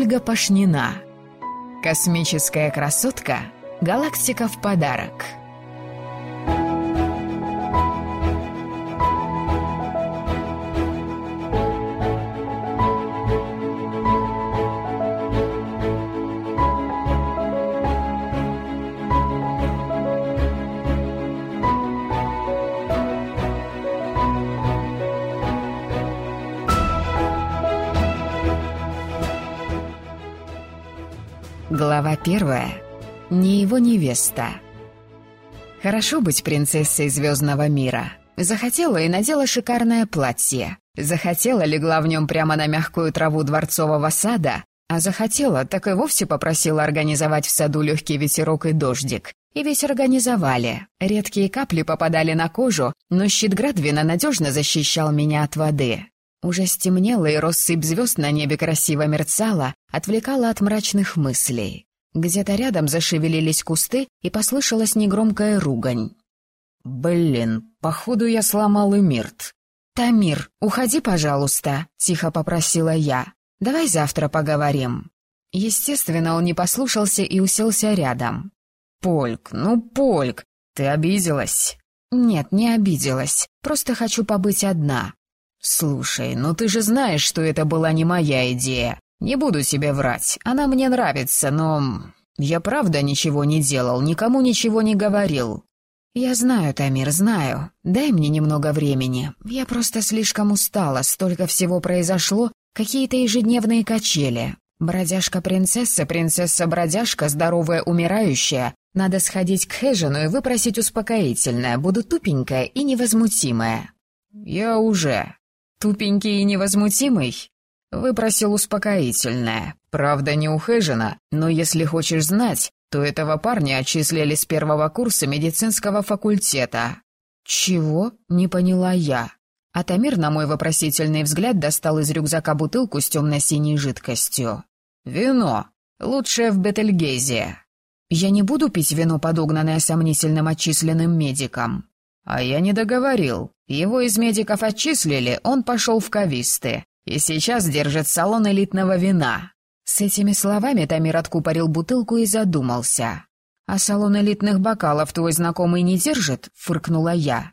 Ольга Пашнина. Космическая красотка. Галактика в подарок. Глава первая. Не его невеста. Хорошо быть принцессой звездного мира. Захотела и надела шикарное платье. Захотела, легла в нем прямо на мягкую траву дворцового сада, а захотела, так и вовсе попросила организовать в саду легкий ветерок и дождик. И ведь организовали. Редкие капли попадали на кожу, но щит Градвина надежно защищал меня от воды. Уже стемнело, и россыпь звезд на небе красиво мерцала, отвлекала от мрачных мыслей. Где-то рядом зашевелились кусты, и послышалась негромкая ругань. «Блин, походу я сломал и мирт». «Тамир, уходи, пожалуйста», — тихо попросила я. «Давай завтра поговорим». Естественно, он не послушался и уселся рядом. «Польк, ну, Польк, ты обиделась?» «Нет, не обиделась. Просто хочу побыть одна. «Слушай, ну ты же знаешь, что это была не моя идея. Не буду себе врать, она мне нравится, но... Я правда ничего не делал, никому ничего не говорил». «Я знаю, Тамир, знаю. Дай мне немного времени. Я просто слишком устала, столько всего произошло, какие-то ежедневные качели. Бродяжка-принцесса, принцесса-бродяжка, здоровая умирающая. Надо сходить к Хэжину и выпросить успокоительное, буду тупенькая и невозмутимая». «Я уже», Тупенький и невозмутимый? Выпросил успокоительное. Правда, не ухожено, но если хочешь знать, то этого парня отчислили с первого курса медицинского факультета. Чего? Не поняла я. Атамир на мой вопросительный взгляд достал из рюкзака бутылку с темно-синей жидкостью. «Вино. Лучшее в Бетельгезе». «Я не буду пить вино, подогнанное сомнительным отчисленным медиком». А я не договорил. Его из медиков отчислили, он пошел в кависты. И сейчас держит салон элитного вина. С этими словами Тамир откупорил бутылку и задумался. «А салон элитных бокалов твой знакомый не держит?» — фыркнула я.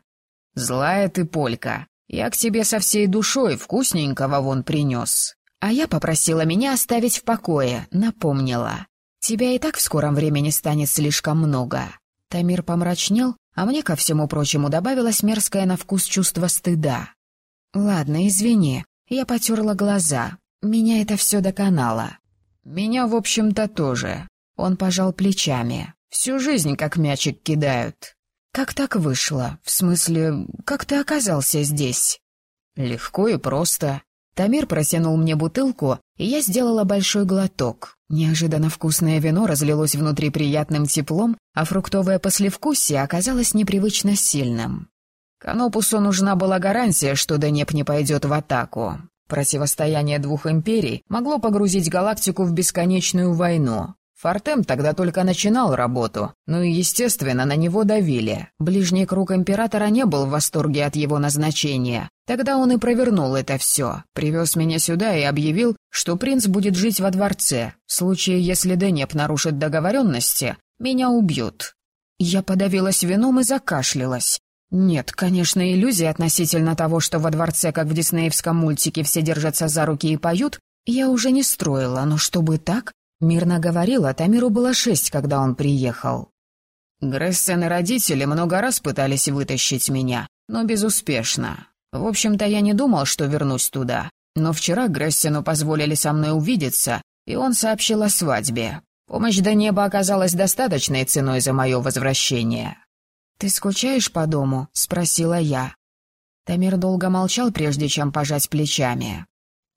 «Злая ты, Полька. Я к тебе со всей душой вкусненького вон принес». А я попросила меня оставить в покое, напомнила. «Тебя и так в скором времени станет слишком много». Тамир помрачнел, а мне, ко всему прочему, добавилось мерзкое на вкус чувство стыда. «Ладно, извини, я потерла глаза. Меня это все доконало». «Меня, в общем-то, тоже». Он пожал плечами. «Всю жизнь как мячик кидают». «Как так вышло? В смысле, как ты оказался здесь?» «Легко и просто. Тамир протянул мне бутылку, и я сделала большой глоток. Неожиданно вкусное вино разлилось внутри приятным теплом, а фруктовое послевкусие оказалось непривычно сильным. Канопусу нужна была гарантия, что Денеп не пойдет в атаку. Противостояние двух империй могло погрузить галактику в бесконечную войну. Фортем тогда только начинал работу, ну и, естественно, на него давили. Ближний круг императора не был в восторге от его назначения. Тогда он и провернул это все, привез меня сюда и объявил, что принц будет жить во дворце. В случае, если Денеп нарушит договоренности, меня убьют. Я подавилась вином и закашлялась. Нет, конечно, иллюзия относительно того, что во дворце, как в диснеевском мультике, все держатся за руки и поют, я уже не строила, но чтобы так, Мирно говорила, Тамиру было шесть, когда он приехал. Грессен и родители много раз пытались вытащить меня, но безуспешно. В общем-то, я не думал, что вернусь туда. Но вчера Грессену позволили со мной увидеться, и он сообщил о свадьбе. Помощь до неба оказалась достаточной ценой за мое возвращение. «Ты скучаешь по дому?» — спросила я. Тамир долго молчал, прежде чем пожать плечами.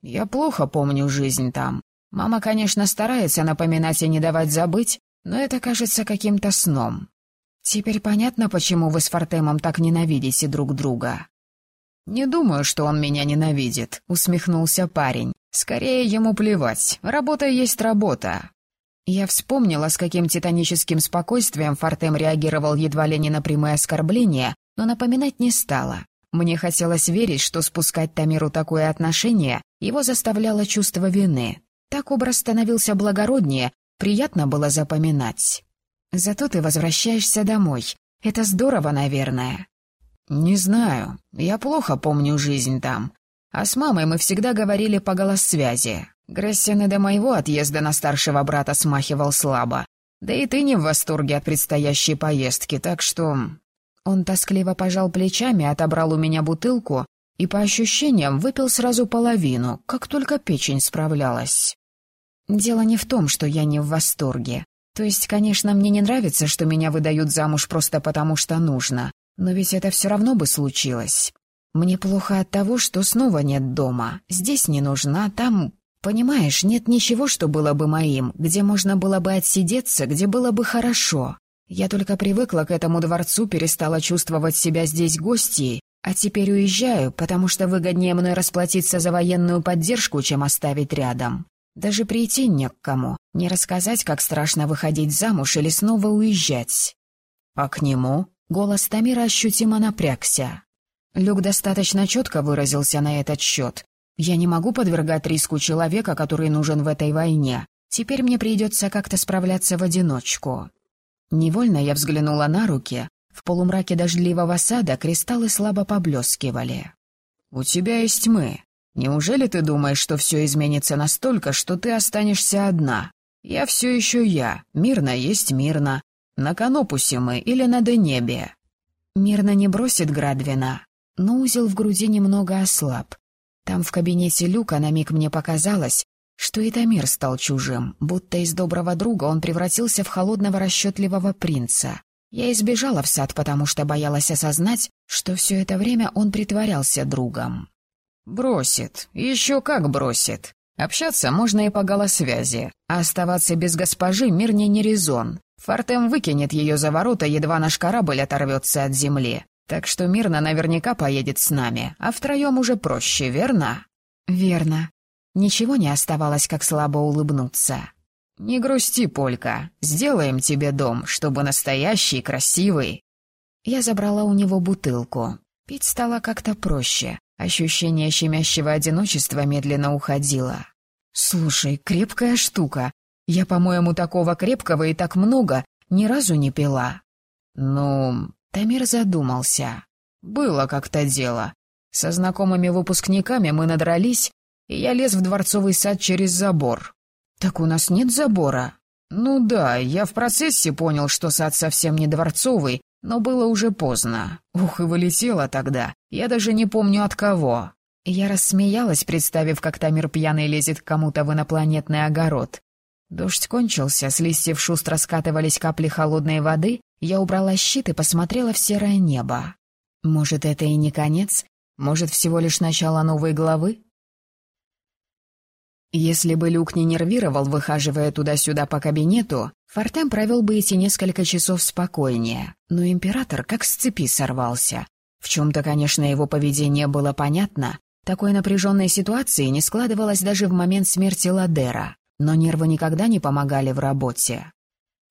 «Я плохо помню жизнь там. Мама, конечно, старается напоминать и не давать забыть, но это кажется каким-то сном. Теперь понятно, почему вы с Фортемом так ненавидите друг друга. «Не думаю, что он меня ненавидит», — усмехнулся парень. «Скорее ему плевать. Работа есть работа». Я вспомнила, с каким титаническим спокойствием Фортем реагировал едва ли не на прямые оскорбления, но напоминать не стала. Мне хотелось верить, что спускать Тамиру такое отношение его заставляло чувство вины. Так образ становился благороднее, приятно было запоминать. Зато ты возвращаешься домой. Это здорово, наверное. Не знаю. Я плохо помню жизнь там. А с мамой мы всегда говорили по голоссвязи. Грессен и до моего отъезда на старшего брата смахивал слабо. Да и ты не в восторге от предстоящей поездки, так что...» Он тоскливо пожал плечами, отобрал у меня бутылку и, по ощущениям, выпил сразу половину, как только печень справлялась. «Дело не в том, что я не в восторге. То есть, конечно, мне не нравится, что меня выдают замуж просто потому, что нужно. Но ведь это все равно бы случилось. Мне плохо от того, что снова нет дома. Здесь не нужна, там Понимаешь, нет ничего, что было бы моим, где можно было бы отсидеться, где было бы хорошо. Я только привыкла к этому дворцу, перестала чувствовать себя здесь гостьей, а теперь уезжаю, потому что выгоднее мной расплатиться за военную поддержку, чем оставить рядом. Даже прийти не к кому, не рассказать, как страшно выходить замуж или снова уезжать. А к нему голос Тамира ощутимо напрягся. Люк достаточно четко выразился на этот счет, я не могу подвергать риску человека, который нужен в этой войне. Теперь мне придется как-то справляться в одиночку. Невольно я взглянула на руки. В полумраке дождливого сада кристаллы слабо поблескивали. «У тебя есть мы. Неужели ты думаешь, что все изменится настолько, что ты останешься одна? Я все еще я. Мирно есть мирно. На Канопусе мы или на Денебе?» Мирно не бросит Градвина, но узел в груди немного ослаб. Там в кабинете Люка на миг мне показалось, что и стал чужим, будто из доброго друга он превратился в холодного расчетливого принца. Я избежала в сад, потому что боялась осознать, что все это время он притворялся другом. «Бросит. Еще как бросит. Общаться можно и по голосвязи, а оставаться без госпожи мир не резон. Фортем выкинет ее за ворота, едва наш корабль оторвется от земли. Так что Мирна наверняка поедет с нами, а втроем уже проще, верно?» «Верно». Ничего не оставалось, как слабо улыбнуться. «Не грусти, Полька. Сделаем тебе дом, чтобы настоящий, красивый». Я забрала у него бутылку. Пить стало как-то проще. Ощущение щемящего одиночества медленно уходило. «Слушай, крепкая штука. Я, по-моему, такого крепкого и так много ни разу не пила». «Ну, Тамир задумался. «Было как-то дело. Со знакомыми выпускниками мы надрались, и я лез в дворцовый сад через забор». «Так у нас нет забора». «Ну да, я в процессе понял, что сад совсем не дворцовый, но было уже поздно. Ух, и вылетело тогда. Я даже не помню от кого». Я рассмеялась, представив, как Тамир пьяный лезет к кому-то в инопланетный огород. Дождь кончился, с листьев шустро скатывались капли холодной воды, я убрала щит и посмотрела в серое небо. Может, это и не конец? Может, всего лишь начало новой главы? Если бы Люк не нервировал, выхаживая туда-сюда по кабинету, Фортем провел бы эти несколько часов спокойнее, но император как с цепи сорвался. В чем-то, конечно, его поведение было понятно. Такой напряженной ситуации не складывалось даже в момент смерти Ладера, но нервы никогда не помогали в работе.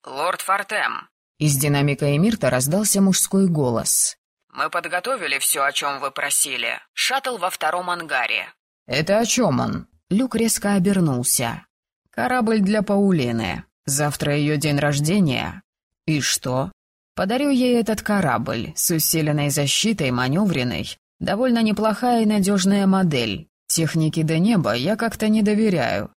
«Лорд Фортем, из динамика Эмирта раздался мужской голос. «Мы подготовили все, о чем вы просили. Шаттл во втором ангаре». «Это о чем он?» Люк резко обернулся. «Корабль для Паулины. Завтра ее день рождения. И что? Подарю ей этот корабль с усиленной защитой, маневренной. Довольно неплохая и надежная модель. Техники до неба я как-то не доверяю».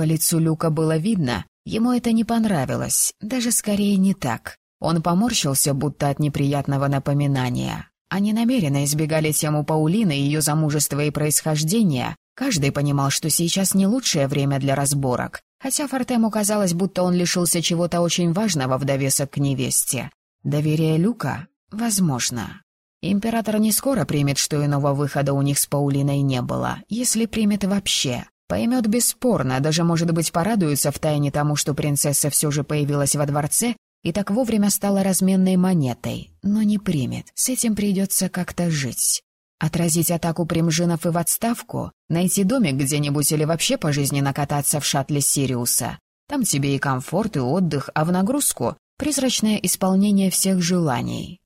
По лицу Люка было видно, ему это не понравилось, даже скорее не так. Он поморщился, будто от неприятного напоминания. Они намеренно избегали тему Паулины, ее замужества и происхождения. Каждый понимал, что сейчас не лучшее время для разборок, хотя Фортему казалось, будто он лишился чего-то очень важного в довесок к невесте. Доверие Люка? Возможно. Император не скоро примет, что иного выхода у них с Паулиной не было, если примет вообще. Поймет бесспорно, даже, может быть, порадуется втайне тому, что принцесса все же появилась во дворце и так вовремя стала разменной монетой, но не примет, с этим придется как-то жить. Отразить атаку примжинов и в отставку, найти домик где-нибудь или вообще пожизненно кататься в шаттле Сириуса. Там тебе и комфорт, и отдых, а в нагрузку — призрачное исполнение всех желаний.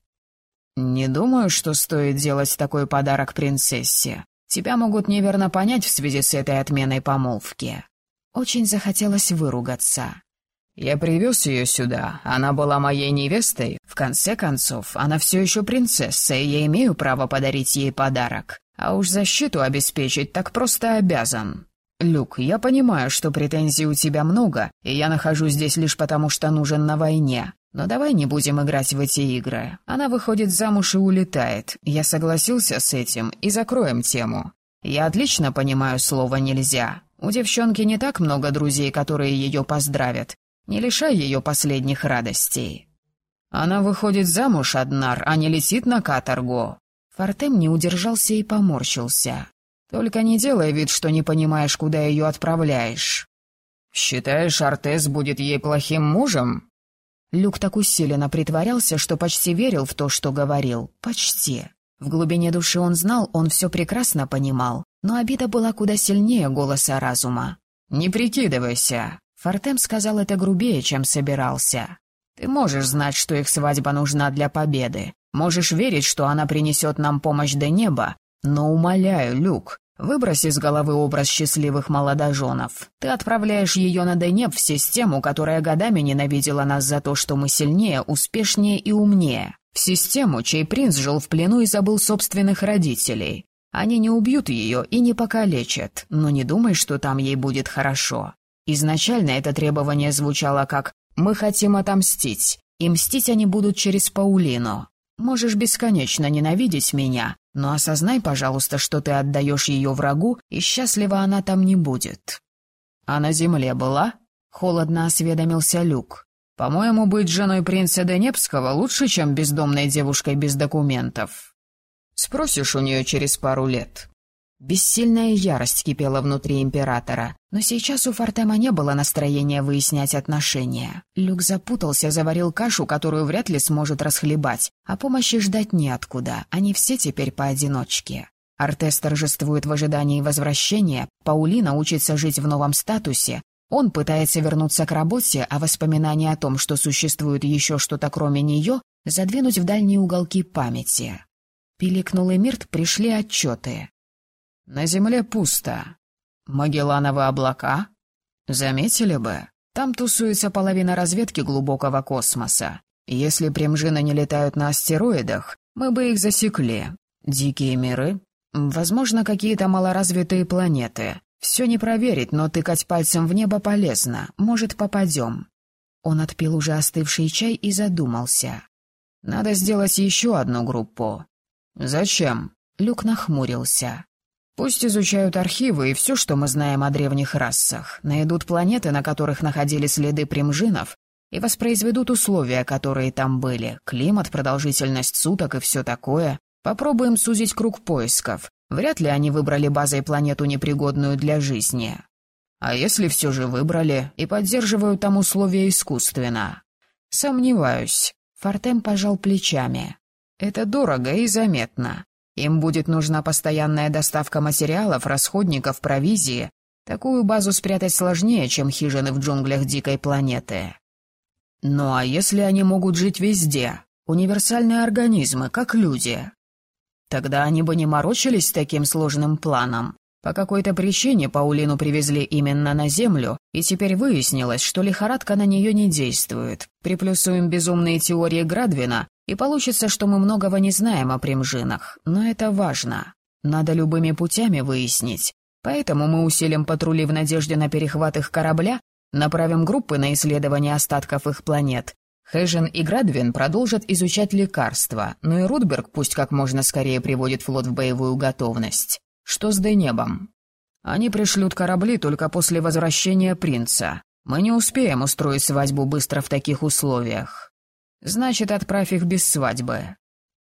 «Не думаю, что стоит делать такой подарок принцессе. Тебя могут неверно понять в связи с этой отменой помолвки». Очень захотелось выругаться. «Я привез ее сюда. Она была моей невестой. В конце концов, она все еще принцесса, и я имею право подарить ей подарок. А уж защиту обеспечить так просто обязан. Люк, я понимаю, что претензий у тебя много, и я нахожусь здесь лишь потому, что нужен на войне. Но давай не будем играть в эти игры. Она выходит замуж и улетает. Я согласился с этим, и закроем тему. Я отлично понимаю слово «нельзя». У девчонки не так много друзей, которые ее поздравят. Не лишай ее последних радостей. Она выходит замуж, Аднар, а не летит на каторгу. Фортем не удержался и поморщился. «Только не делай вид, что не понимаешь, куда ее отправляешь. Считаешь, Артес будет ей плохим мужем?» Люк так усиленно притворялся, что почти верил в то, что говорил. Почти. В глубине души он знал, он все прекрасно понимал, но обида была куда сильнее голоса разума. «Не прикидывайся!» Фортем сказал это грубее, чем собирался. «Ты можешь знать, что их свадьба нужна для победы. Можешь верить, что она принесет нам помощь до неба. Но умоляю, Люк, выбрось из головы образ счастливых молодоженов. Ты отправляешь ее на Денеб в систему, которая годами ненавидела нас за то, что мы сильнее, успешнее и умнее. В систему, чей принц жил в плену и забыл собственных родителей. Они не убьют ее и не покалечат, но не думай, что там ей будет хорошо. Изначально это требование звучало как «мы хотим отомстить», и мстить они будут через Паулину. Можешь бесконечно ненавидеть меня, но осознай, пожалуйста, что ты отдаешь ее врагу, и счастлива она там не будет». «А на земле была?» — холодно осведомился Люк. «По-моему, быть женой принца Денепского лучше, чем бездомной девушкой без документов. Спросишь у нее через пару лет. Бессильная ярость кипела внутри императора, но сейчас у Фортема не было настроения выяснять отношения. Люк запутался, заварил кашу, которую вряд ли сможет расхлебать, а помощи ждать неоткуда, они все теперь поодиночке. Артес торжествует в ожидании возвращения, Паулина учится жить в новом статусе, он пытается вернуться к работе, а воспоминания о том, что существует еще что-то кроме нее, задвинуть в дальние уголки памяти. Пиликнул Эмирт, пришли отчеты. На земле пусто. Магеллановы облака? Заметили бы, там тусуется половина разведки глубокого космоса. Если примжины не летают на астероидах, мы бы их засекли. Дикие миры? Возможно, какие-то малоразвитые планеты. Все не проверить, но тыкать пальцем в небо полезно. Может, попадем. Он отпил уже остывший чай и задумался. Надо сделать еще одну группу. Зачем? Люк нахмурился. Пусть изучают архивы и все, что мы знаем о древних расах, найдут планеты, на которых находили следы примжинов, и воспроизведут условия, которые там были, климат, продолжительность суток и все такое. Попробуем сузить круг поисков. Вряд ли они выбрали базой планету, непригодную для жизни. А если все же выбрали и поддерживают там условия искусственно? Сомневаюсь. Фортем пожал плечами. Это дорого и заметно. Им будет нужна постоянная доставка материалов, расходников, провизии. Такую базу спрятать сложнее, чем хижины в джунглях дикой планеты. Ну а если они могут жить везде? Универсальные организмы, как люди. Тогда они бы не морочились таким сложным планом. По какой-то причине Паулину привезли именно на Землю, и теперь выяснилось, что лихорадка на нее не действует. Приплюсуем безумные теории Градвина, и получится, что мы многого не знаем о примжинах. Но это важно. Надо любыми путями выяснить. Поэтому мы усилим патрули в надежде на перехват их корабля, направим группы на исследование остатков их планет. Хэжен и Градвин продолжат изучать лекарства, но и Рудберг пусть как можно скорее приводит флот в боевую готовность. Что с Денебом? Они пришлют корабли только после возвращения принца. Мы не успеем устроить свадьбу быстро в таких условиях. Значит, отправь их без свадьбы.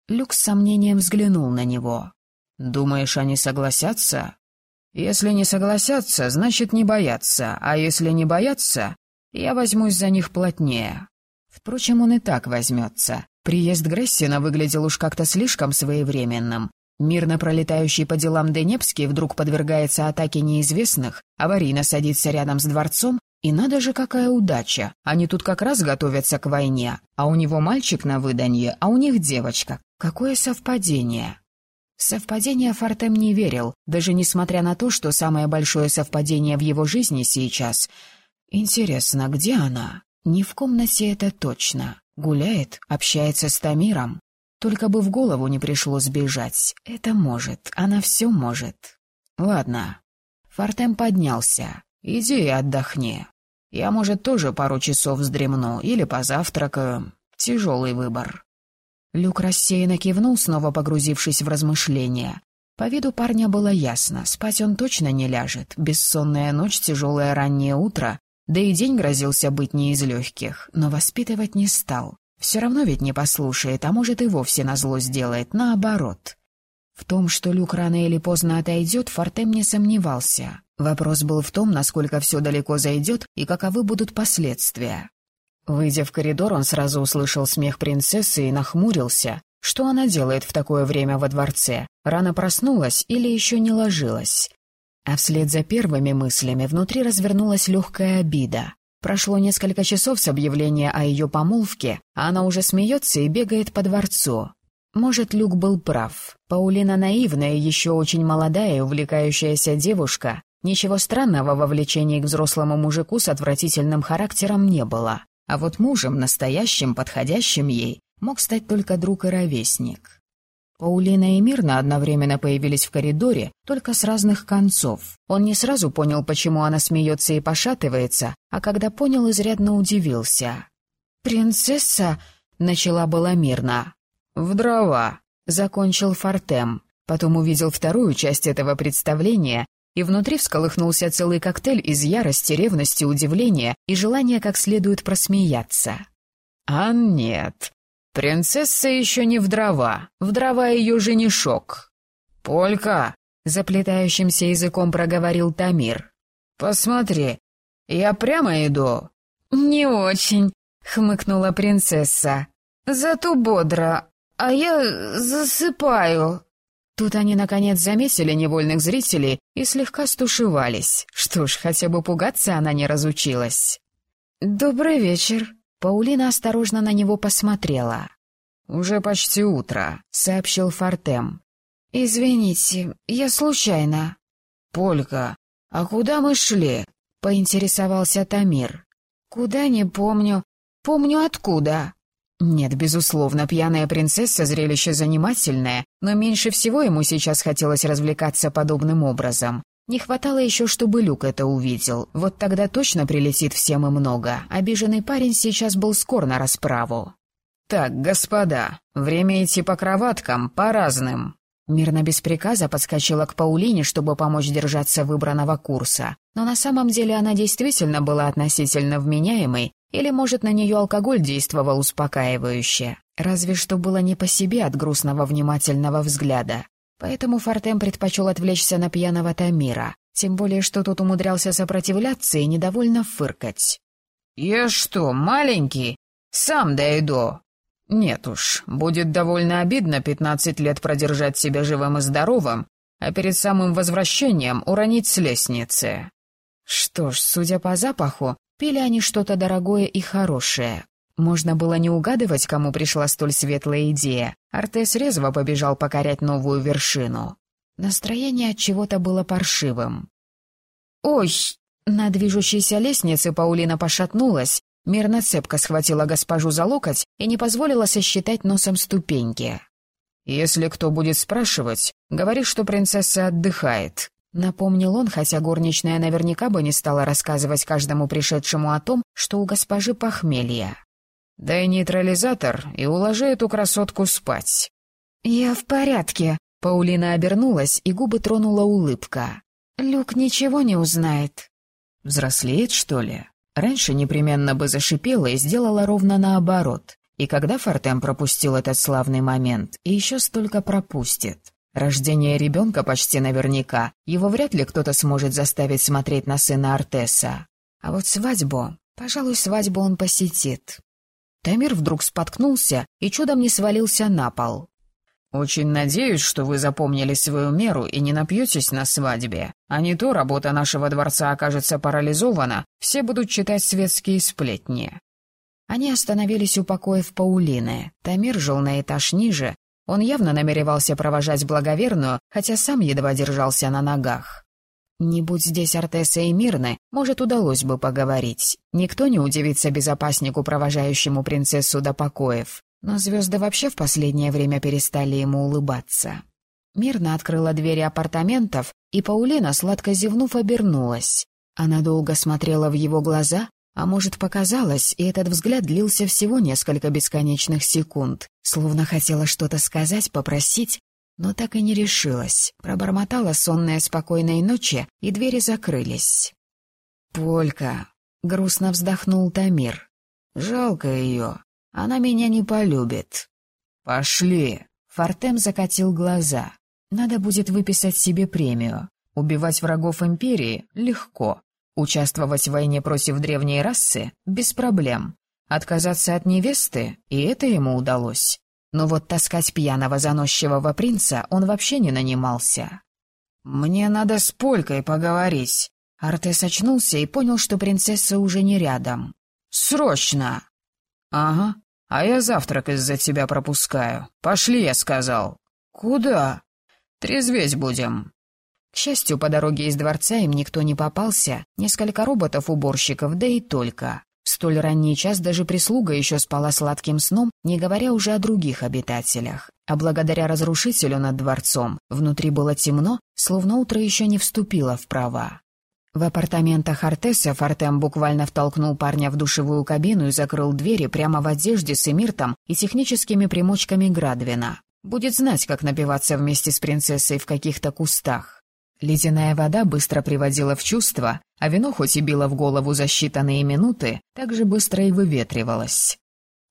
Люк с сомнением взглянул на него. Думаешь, они согласятся? Если не согласятся, значит, не боятся, а если не боятся, я возьмусь за них плотнее. Впрочем, он и так возьмется. Приезд Грессина выглядел уж как-то слишком своевременным. Мирно пролетающий по делам Денепский вдруг подвергается атаке неизвестных, аварийно садится рядом с дворцом, и надо же, какая удача. Они тут как раз готовятся к войне, а у него мальчик на выданье, а у них девочка. Какое совпадение. Совпадение Фортем не верил, даже несмотря на то, что самое большое совпадение в его жизни сейчас. Интересно, где она? Не в комнате это точно. Гуляет, общается с Тамиром. Только бы в голову не пришло сбежать. Это может, она все может. Ладно. Фортем поднялся. Иди и отдохни. Я, может, тоже пару часов вздремну или позавтракаю. Тяжелый выбор. Люк рассеянно кивнул, снова погрузившись в размышления. По виду парня было ясно, спать он точно не ляжет. Бессонная ночь, тяжелое раннее утро, да и день грозился быть не из легких, но воспитывать не стал. Все равно ведь не послушает, а может и вовсе назло сделает, наоборот. В том, что Люк рано или поздно отойдет, Фортем не сомневался. Вопрос был в том, насколько все далеко зайдет и каковы будут последствия. Выйдя в коридор, он сразу услышал смех принцессы и нахмурился. Что она делает в такое время во дворце? Рано проснулась или еще не ложилась? А вслед за первыми мыслями внутри развернулась легкая обида. Прошло несколько часов с объявления о ее помолвке, а она уже смеется и бегает по дворцу. Может, Люк был прав. Паулина наивная, еще очень молодая и увлекающаяся девушка. Ничего странного во влечении к взрослому мужику с отвратительным характером не было. А вот мужем, настоящим, подходящим ей, мог стать только друг и ровесник. Паулина и Мирна одновременно появились в коридоре, только с разных концов. Он не сразу понял, почему она смеется и пошатывается, а когда понял, изрядно удивился. «Принцесса?» — начала была Мирна. «В дрова», — закончил Фортем. Потом увидел вторую часть этого представления и внутри всколыхнулся целый коктейль из ярости, ревности, удивления и желания как следует просмеяться. А нет, принцесса еще не в дрова, в дрова ее женишок. «Полька!» — заплетающимся языком проговорил Тамир. «Посмотри, я прямо иду». «Не очень», — хмыкнула принцесса. «Зато бодро, а я засыпаю». Тут они, наконец, заметили невольных зрителей и слегка стушевались. Что ж, хотя бы пугаться она не разучилась. «Добрый вечер». Паулина осторожно на него посмотрела. «Уже почти утро», — сообщил Фортем. «Извините, я случайно». «Полька, а куда мы шли?» — поинтересовался Тамир. «Куда не помню. Помню откуда». Нет, безусловно, пьяная принцесса — зрелище занимательное, но меньше всего ему сейчас хотелось развлекаться подобным образом. Не хватало еще, чтобы Люк это увидел. Вот тогда точно прилетит всем и много. Обиженный парень сейчас был скор на расправу. «Так, господа, время идти по кроваткам, по разным». Мирно без приказа подскочила к Паулине, чтобы помочь держаться выбранного курса. Но на самом деле она действительно была относительно вменяемой или, может, на нее алкоголь действовал успокаивающе. Разве что было не по себе от грустного внимательного взгляда. Поэтому Фортем предпочел отвлечься на пьяного Тамира, тем более что тот умудрялся сопротивляться и недовольно фыркать. «Я что, маленький? Сам дойду!» «Нет уж, будет довольно обидно пятнадцать лет продержать себя живым и здоровым, а перед самым возвращением уронить с лестницы». Что ж, судя по запаху, Пили они что-то дорогое и хорошее. Можно было не угадывать, кому пришла столь светлая идея. Артес резво побежал покорять новую вершину. Настроение от чего-то было паршивым. «Ой!» На движущейся лестнице Паулина пошатнулась, мирно цепко схватила госпожу за локоть и не позволила сосчитать носом ступеньки. «Если кто будет спрашивать, говори, что принцесса отдыхает», Напомнил он, хотя горничная наверняка бы не стала рассказывать каждому пришедшему о том, что у госпожи похмелье. «Дай нейтрализатор и уложи эту красотку спать». «Я в порядке», — Паулина обернулась, и губы тронула улыбка. «Люк ничего не узнает». «Взрослеет, что ли?» Раньше непременно бы зашипела и сделала ровно наоборот. И когда Фортем пропустил этот славный момент, и еще столько пропустит. Рождение ребенка почти наверняка. Его вряд ли кто-то сможет заставить смотреть на сына Артеса. А вот свадьбу... Пожалуй, свадьбу он посетит. Тамир вдруг споткнулся и чудом не свалился на пол. «Очень надеюсь, что вы запомнили свою меру и не напьетесь на свадьбе. А не то работа нашего дворца окажется парализована, все будут читать светские сплетни». Они остановились у покоев Паулины. Тамир жил на этаж ниже, Он явно намеревался провожать благоверную, хотя сам едва держался на ногах. Не будь здесь Артеса и Мирны, может, удалось бы поговорить. Никто не удивится безопаснику, провожающему принцессу до покоев. Но звезды вообще в последнее время перестали ему улыбаться. Мирна открыла двери апартаментов, и Паулина, сладко зевнув, обернулась. Она долго смотрела в его глаза, а может, показалось, и этот взгляд длился всего несколько бесконечных секунд, словно хотела что-то сказать, попросить, но так и не решилась. Пробормотала сонная спокойной ночи, и двери закрылись. «Полька», — грустно вздохнул Тамир. «Жалко ее. Она меня не полюбит». «Пошли!» — Фортем закатил глаза. «Надо будет выписать себе премию. Убивать врагов Империи легко. Участвовать в войне против древней расы без проблем. Отказаться от невесты, и это ему удалось. Но вот таскать пьяного заносчивого принца он вообще не нанимался. «Мне надо с Полькой поговорить». Артес очнулся и понял, что принцесса уже не рядом. «Срочно!» «Ага, а я завтрак из-за тебя пропускаю. Пошли, я сказал». «Куда?» «Трезветь будем». К счастью, по дороге из дворца им никто не попался, несколько роботов-уборщиков, да и только. В столь ранний час даже прислуга еще спала сладким сном, не говоря уже о других обитателях. А благодаря разрушителю над дворцом внутри было темно, словно утро еще не вступило в права. В апартаментах Артеса Фортем буквально втолкнул парня в душевую кабину и закрыл двери прямо в одежде с эмиртом и техническими примочками Градвина. Будет знать, как напиваться вместе с принцессой в каких-то кустах. Ледяная вода быстро приводила в чувство, а вино хоть и било в голову за считанные минуты, так же быстро и выветривалось.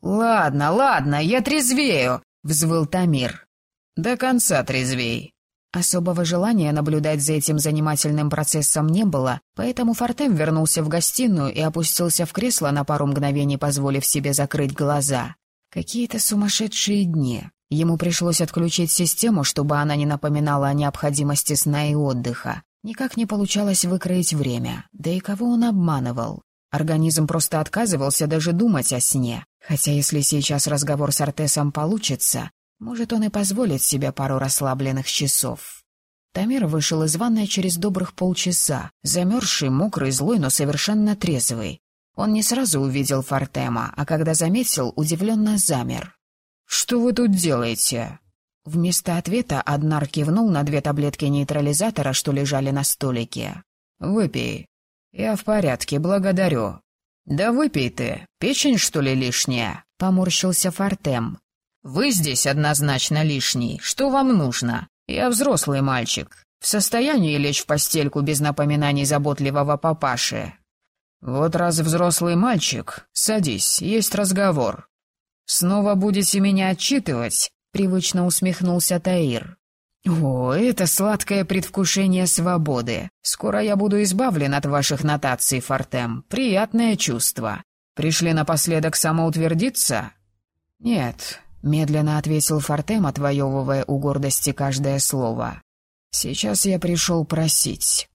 «Ладно, ладно, я трезвею!» — взвыл Тамир. «До конца трезвей!» Особого желания наблюдать за этим занимательным процессом не было, поэтому Фортем вернулся в гостиную и опустился в кресло на пару мгновений, позволив себе закрыть глаза. Какие-то сумасшедшие дни. Ему пришлось отключить систему, чтобы она не напоминала о необходимости сна и отдыха. Никак не получалось выкроить время. Да и кого он обманывал? Организм просто отказывался даже думать о сне. Хотя если сейчас разговор с Артесом получится, может, он и позволит себе пару расслабленных часов. Тамир вышел из ванной через добрых полчаса, замерзший, мокрый, злой, но совершенно трезвый. Он не сразу увидел Фортема, а когда заметил, удивленно замер. «Что вы тут делаете?» Вместо ответа Аднар кивнул на две таблетки нейтрализатора, что лежали на столике. «Выпей». «Я в порядке, благодарю». «Да выпей ты. Печень, что ли, лишняя?» — поморщился Фортем. «Вы здесь однозначно лишний. Что вам нужно? Я взрослый мальчик. В состоянии лечь в постельку без напоминаний заботливого папаши». «Вот раз взрослый мальчик, садись, есть разговор». «Снова будете меня отчитывать?» — привычно усмехнулся Таир. «О, это сладкое предвкушение свободы. Скоро я буду избавлен от ваших нотаций, Фортем. Приятное чувство. Пришли напоследок самоутвердиться?» «Нет», — медленно ответил Фортем, отвоевывая у гордости каждое слово. «Сейчас я пришел просить.